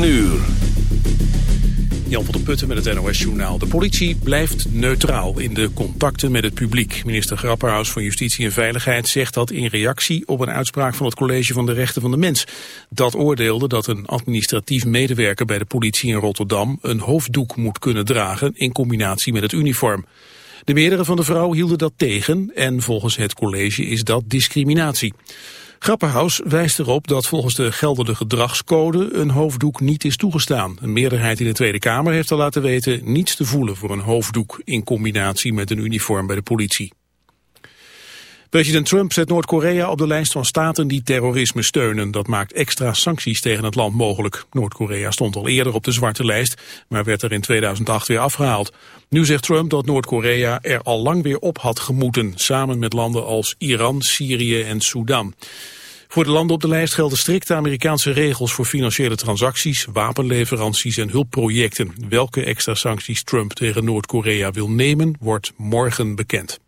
9 uur. Jan van der Putten met het NOS-journaal. De politie blijft neutraal in de contacten met het publiek. Minister Grapperhaus van Justitie en Veiligheid zegt dat in reactie op een uitspraak van het College van de Rechten van de Mens. Dat oordeelde dat een administratief medewerker bij de politie in Rotterdam een hoofddoek moet kunnen dragen in combinatie met het uniform. De meerdere van de vrouwen hielden dat tegen en volgens het college is dat discriminatie. Grapperhaus wijst erop dat volgens de geldende gedragscode een hoofddoek niet is toegestaan. Een meerderheid in de Tweede Kamer heeft al laten weten niets te voelen voor een hoofddoek in combinatie met een uniform bij de politie. President Trump zet Noord-Korea op de lijst van staten die terrorisme steunen. Dat maakt extra sancties tegen het land mogelijk. Noord-Korea stond al eerder op de zwarte lijst, maar werd er in 2008 weer afgehaald. Nu zegt Trump dat Noord-Korea er al lang weer op had gemoeten, samen met landen als Iran, Syrië en Sudan. Voor de landen op de lijst gelden strikte Amerikaanse regels voor financiële transacties, wapenleveranties en hulpprojecten. Welke extra sancties Trump tegen Noord-Korea wil nemen, wordt morgen bekend.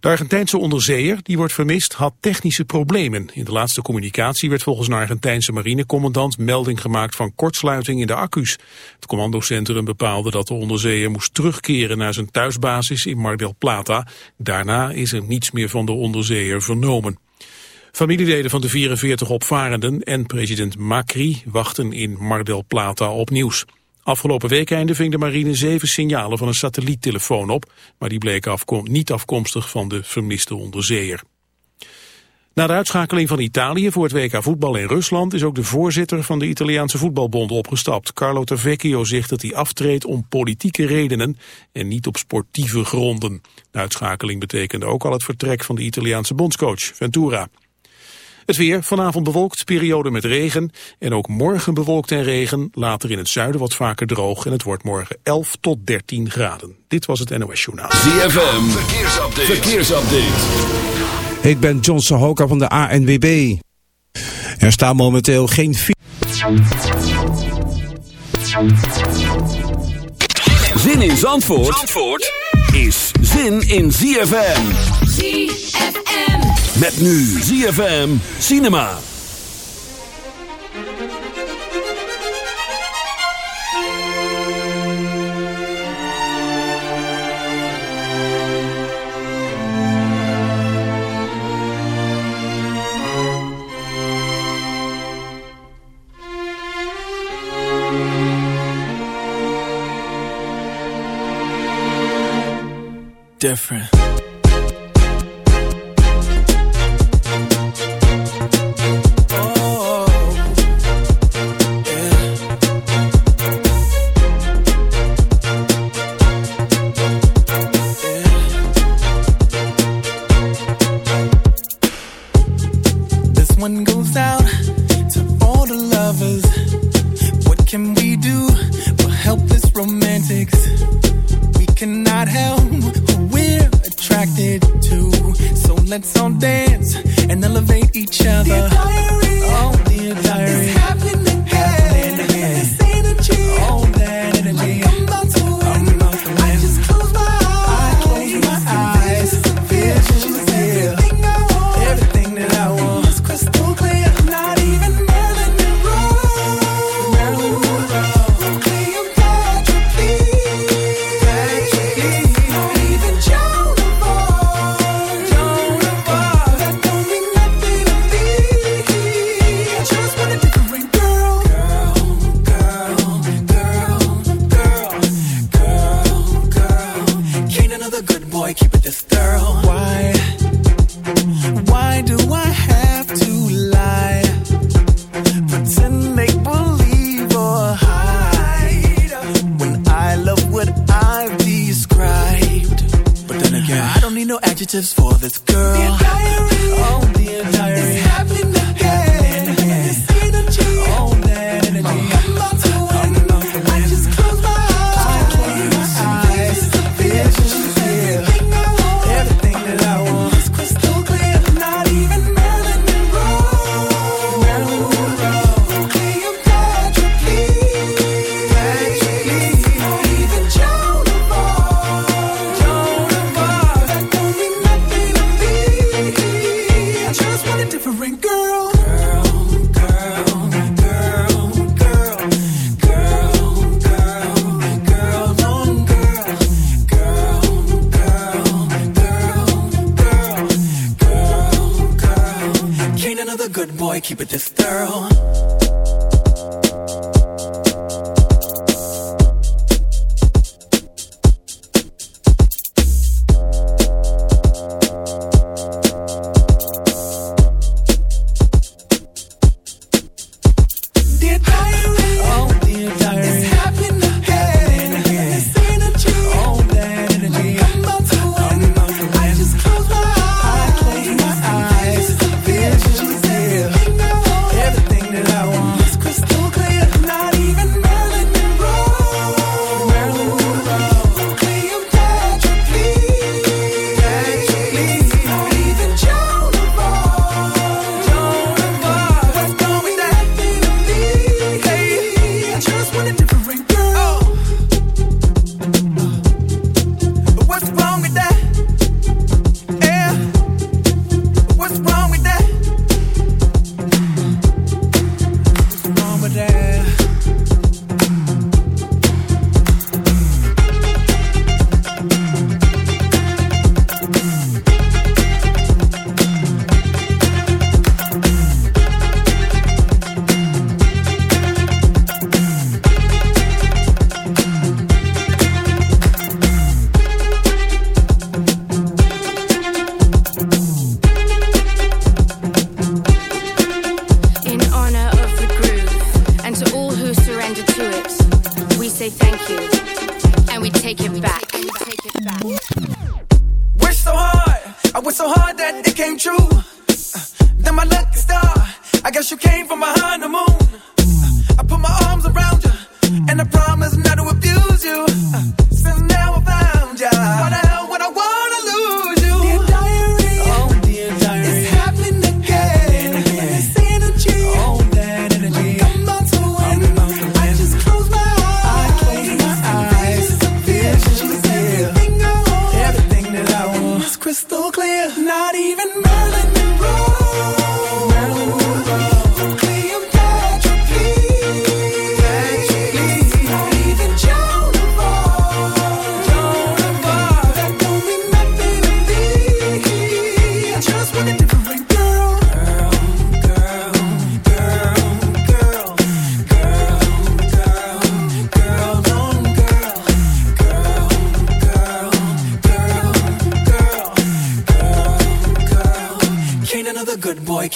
De Argentijnse onderzeeër, die wordt vermist, had technische problemen. In de laatste communicatie werd volgens een Argentijnse marinecommandant melding gemaakt van kortsluiting in de accu's. Het commandocentrum bepaalde dat de onderzeeër moest terugkeren naar zijn thuisbasis in Mar del Plata. Daarna is er niets meer van de onderzeeër vernomen. Familieleden van de 44 opvarenden en president Macri wachten in Mar del Plata op nieuws. Afgelopen weekende ving de marine zeven signalen van een satelliettelefoon op, maar die bleken niet afkomstig van de vermiste onderzeeër. Na de uitschakeling van Italië voor het WK voetbal in Rusland is ook de voorzitter van de Italiaanse voetbalbond opgestapt. Carlo Tavecchio zegt dat hij aftreedt om politieke redenen en niet op sportieve gronden. De uitschakeling betekende ook al het vertrek van de Italiaanse bondscoach Ventura. Het weer, vanavond bewolkt, periode met regen. En ook morgen bewolkt en regen. Later in het zuiden wat vaker droog. En het wordt morgen 11 tot 13 graden. Dit was het NOS Journaal. ZFM, verkeersupdate. verkeersupdate. Ik ben John Sahoka van de ANWB. Er staan momenteel geen... Zin in Zandvoort, Zandvoort? is zin in ZFM. ZFM. Met nu ZFM Cinema. Different.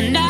and I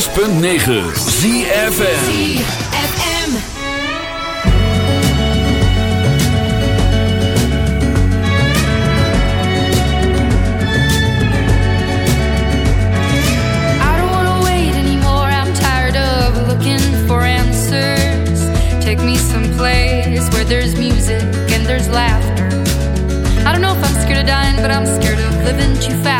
106.9 ZFN there's music and there's laughter. I don't know if I'm scared of dying, but I'm scared of living too fast.